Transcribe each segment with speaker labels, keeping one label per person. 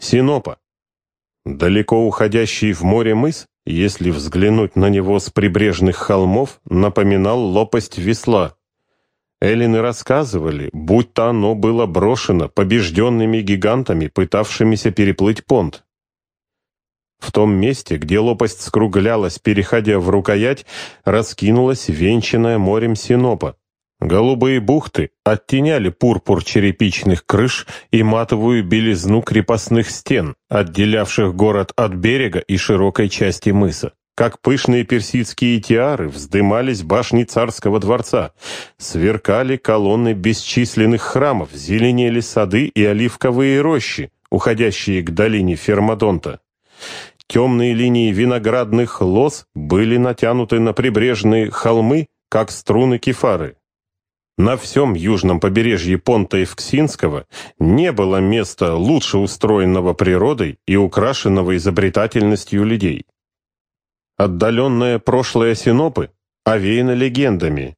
Speaker 1: Синопа. Далеко уходящий в море мыс, если взглянуть на него с прибрежных холмов, напоминал лопасть весла. Эллины рассказывали, будто оно было брошено побежденными гигантами, пытавшимися переплыть понт. В том месте, где лопасть скруглялась, переходя в рукоять, раскинулась венчанная морем синопа. Голубые бухты оттеняли пурпур черепичных крыш и матовую белизну крепостных стен, отделявших город от берега и широкой части мыса. Как пышные персидские тиары вздымались башни царского дворца, сверкали колонны бесчисленных храмов, зеленели сады и оливковые рощи, уходящие к долине Фермадонта. Темные линии виноградных лоз были натянуты на прибрежные холмы, как струны кефары. На всем южном побережье Понта Евксинского не было места лучше устроенного природой и украшенного изобретательностью людей. Отдаленное прошлое Синопы овеяно легендами.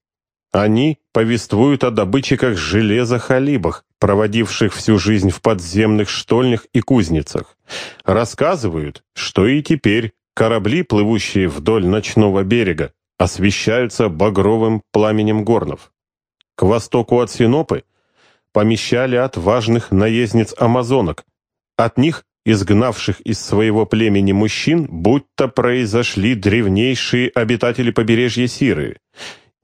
Speaker 1: Они повествуют о добытчиках железа халибах, проводивших всю жизнь в подземных штольнях и кузницах. Рассказывают, что и теперь корабли, плывущие вдоль ночного берега, освещаются багровым пламенем горнов. К востоку от Синопы помещали отважных наездниц-амазонок. От них, изгнавших из своего племени мужчин, будто произошли древнейшие обитатели побережья Сиры.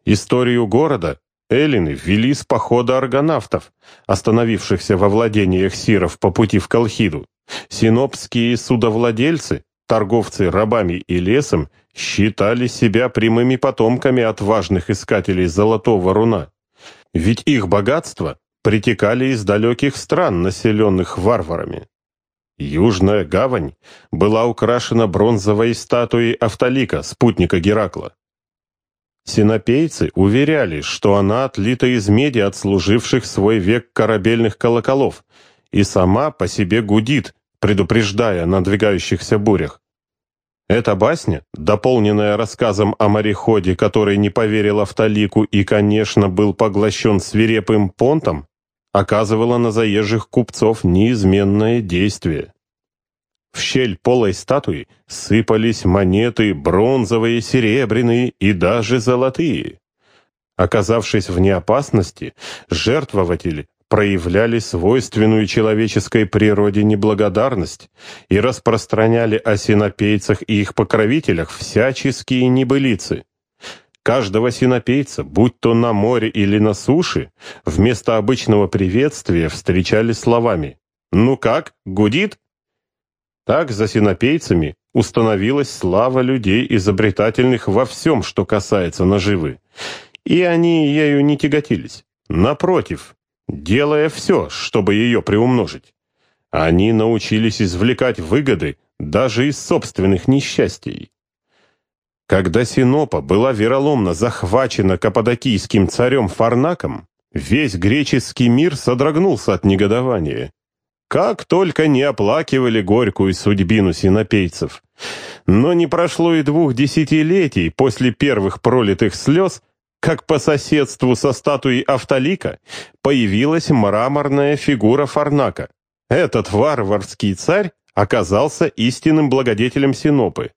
Speaker 1: Историю города эллины ввели с похода аргонавтов, остановившихся во владениях сиров по пути в Колхиду. Синопские судовладельцы, торговцы рабами и лесом, считали себя прямыми потомками отважных искателей золотого руна. Ведь их богатства притекали из далеких стран, населенных варварами. Южная гавань была украшена бронзовой статуей Автолика, спутника Геракла. Синопейцы уверяли, что она отлита из меди отслуживших свой век корабельных колоколов и сама по себе гудит, предупреждая о надвигающихся бурях. Эта басня, дополненная рассказом о мореходе, который не поверил Автолику и, конечно, был поглощен свирепым понтом, оказывала на заезжих купцов неизменное действие. В щель полой статуи сыпались монеты бронзовые, серебряные и даже золотые. Оказавшись вне опасности, жертвователи проявляли свойственную человеческой природе неблагодарность и распространяли о синопейцах и их покровителях всяческие небылицы. Каждого синопейца, будь то на море или на суше, вместо обычного приветствия встречали словами «Ну как, гудит?» Так за синопейцами установилась слава людей, изобретательных во всем, что касается наживы. И они ею не тяготились. Напротив, делая все, чтобы ее приумножить. Они научились извлекать выгоды даже из собственных несчастий. Когда Синопа была вероломно захвачена каппадокийским царем Фарнаком, весь греческий мир содрогнулся от негодования. Как только не оплакивали горькую судьбину синопейцев. Но не прошло и двух десятилетий после первых пролитых слез, как по соседству со статуей Автолика появилась мраморная фигура Фарнака. Этот варварский царь оказался истинным благодетелем Синопы.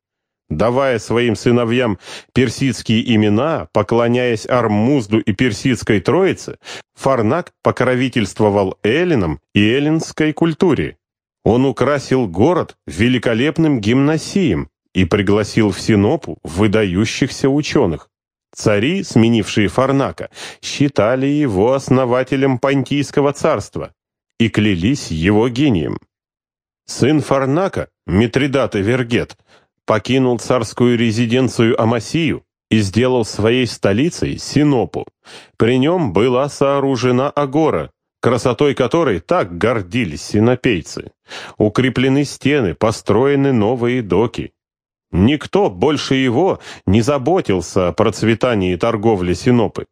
Speaker 1: Давая своим сыновьям персидские имена, поклоняясь Армузду и персидской троице, Фарнак покровительствовал эллинам и эллинской культуре. Он украсил город великолепным гимнасием и пригласил в Синопу выдающихся ученых. Цари, сменившие Фарнака, считали его основателем Понтийского царства и клялись его гением. Сын Фарнака, Митридат Вергет, покинул царскую резиденцию Амасию и сделал своей столицей Синопу. При нем была сооружена агора, красотой которой так гордились синопейцы. Укреплены стены, построены новые доки. Никто больше его не заботился о процветании торговли Синопы.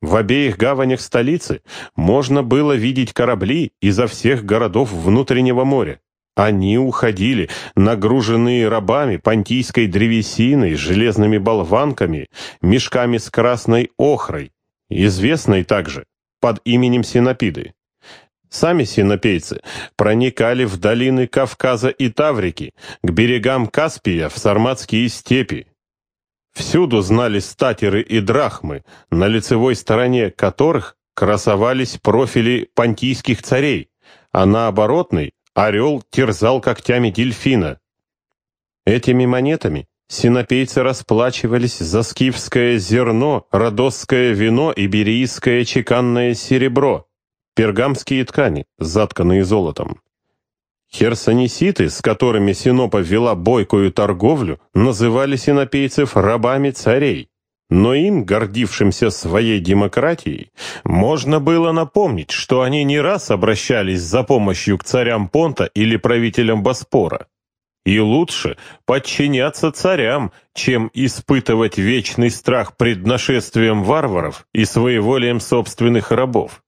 Speaker 1: В обеих гаванях столицы можно было видеть корабли изо всех городов внутреннего моря. Они уходили, нагруженные рабами, понтийской древесиной, железными болванками, мешками с красной охрой, известной также под именем Синопиды. Сами синопейцы проникали в долины Кавказа и Таврики, к берегам Каспия, в сарматские степи. Всюду знали статеры и драхмы, на лицевой стороне которых красовались профили понтийских царей, а на оборотной орел терзал когтями дельфина. Этими монетами синопейцы расплачивались за скифское зерно, родосское вино и берийское чеканное серебро, пергамские ткани, затканные золотом. Херсонеситы, с которыми Синопа вела бойкую торговлю, называли синопейцев рабами царей. Но им, гордившимся своей демократией, можно было напомнить, что они не раз обращались за помощью к царям Понта или правителям Боспора. И лучше подчиняться царям, чем испытывать вечный страх пред нашествием варваров и своеволием собственных рабов.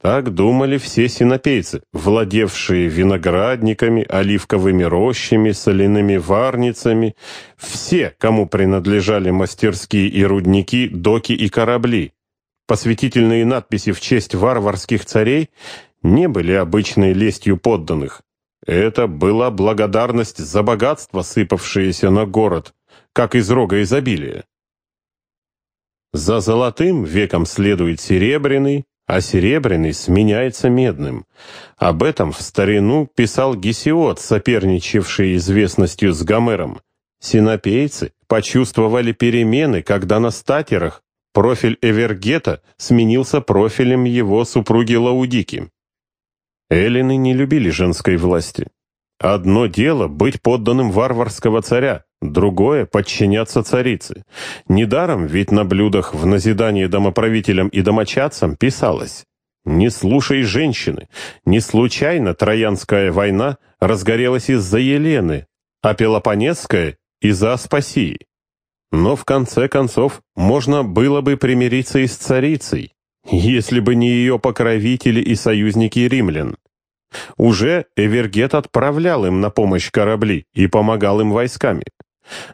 Speaker 1: Так думали все синопейцы, владевшие виноградниками, оливковыми рощами, соляными варницами, все, кому принадлежали мастерские и рудники, доки и корабли. Посвятительные надписи в честь варварских царей не были обычной лестью подданных. Это была благодарность за богатство, сыпавшееся на город, как из рога изобилия. За золотым веком следует серебряный, а серебряный сменяется медным. Об этом в старину писал Гесиод, соперничавший известностью с Гомером. Синопейцы почувствовали перемены, когда на статерах профиль Эвергета сменился профилем его супруги Лаудики. Эллины не любили женской власти. Одно дело быть подданным варварского царя, другое — подчиняться царице. Недаром ведь на блюдах в назидание домоправителям и домочадцам писалось «Не слушай женщины». Не случайно Троянская война разгорелась из-за Елены, а Пелопонесская — из-за Аспасии. Но в конце концов можно было бы примириться и с царицей, если бы не ее покровители и союзники римлян. Уже Эвергет отправлял им на помощь корабли и помогал им войсками.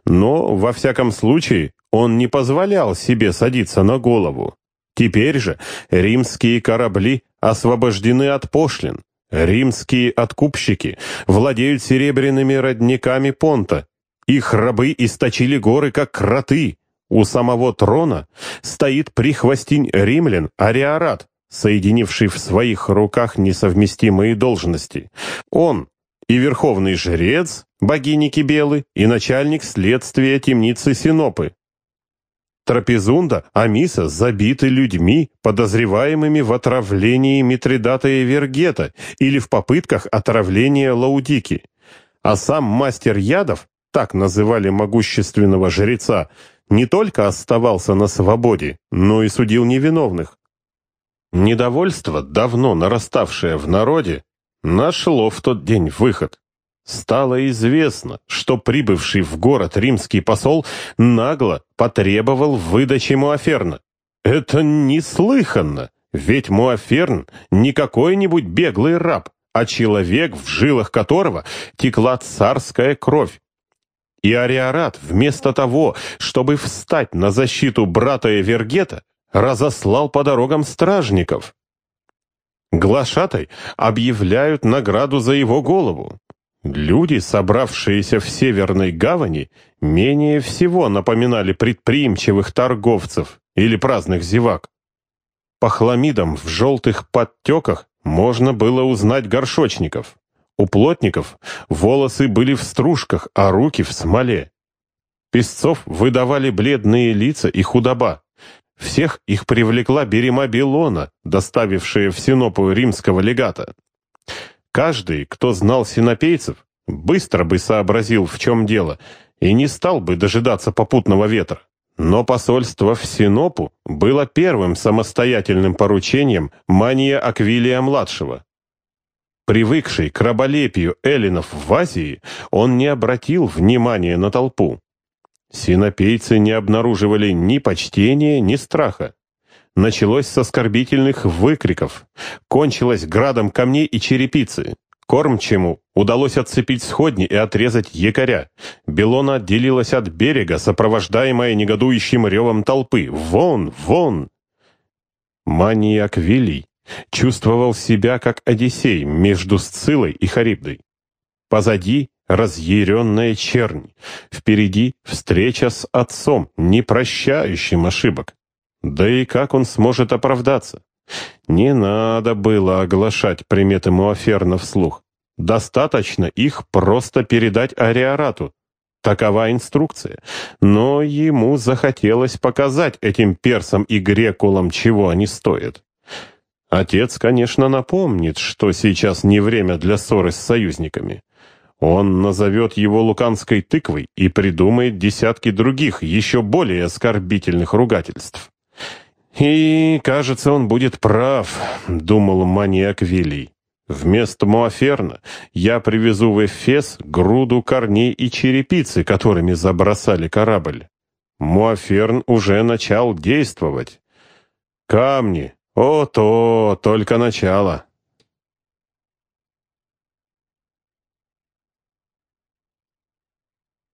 Speaker 1: Но, во всяком случае, он не позволял себе садиться на голову. Теперь же римские корабли освобождены от пошлин. Римские откупщики владеют серебряными родниками понта. Их рабы источили горы, как кроты. У самого трона стоит прихвостень римлян Ариарат, соединивший в своих руках несовместимые должности. Он и верховный жрец богини Кибелы, и начальник следствия темницы Синопы. Трапезунда, Амиса забиты людьми, подозреваемыми в отравлении Митридата и Вергета или в попытках отравления Лаудики. А сам мастер ядов, так называли могущественного жреца, не только оставался на свободе, но и судил невиновных. Недовольство, давно нараставшее в народе, нашло в тот день выход. Стало известно, что прибывший в город римский посол нагло потребовал выдачи Муаферна. Это неслыханно, ведь Муаферн не какой-нибудь беглый раб, а человек, в жилах которого текла царская кровь. И Ариарат, вместо того, чтобы встать на защиту брата Эвергета, разослал по дорогам стражников. Глашатай объявляют награду за его голову. Люди, собравшиеся в Северной гавани, менее всего напоминали предприимчивых торговцев или праздных зевак. По хламидам в желтых подтеках можно было узнать горшочников. У плотников волосы были в стружках, а руки в смоле. Песцов выдавали бледные лица и худоба. Всех их привлекла Берема Белона, доставившая в Синопу римского легата. Каждый, кто знал синопейцев, быстро бы сообразил, в чем дело, и не стал бы дожидаться попутного ветра. Но посольство в Синопу было первым самостоятельным поручением Мания Аквилия-младшего. Привыкший к раболепию эллинов в Азии, он не обратил внимания на толпу. Синопейцы не обнаруживали ни почтения, ни страха. Началось с оскорбительных выкриков, кончилось градом камней и черепицы. Кормчему удалось отцепить сходни и отрезать якоря. Белона отделилась от берега, сопровождаемая негодующим ревом толпы. «Вон! Вон!» Мания Аквилий чувствовал себя как Одиссей между Сцилой и Харибдой. Позади разъяренная чернь, впереди встреча с отцом, не прощающим ошибок. Да и как он сможет оправдаться? Не надо было оглашать приметы Муаферна вслух. Достаточно их просто передать Ариарату. Такова инструкция. Но ему захотелось показать этим персам и грекулам, чего они стоят. Отец, конечно, напомнит, что сейчас не время для ссоры с союзниками. Он назовет его луканской тыквой и придумает десятки других, еще более оскорбительных ругательств. «И, кажется, он будет прав», — думал маньяк Вилли. «Вместо Муаферна я привезу в Эфес груду корней и черепицы, которыми забросали корабль. Муаферн уже начал действовать. Камни, о, то только начало.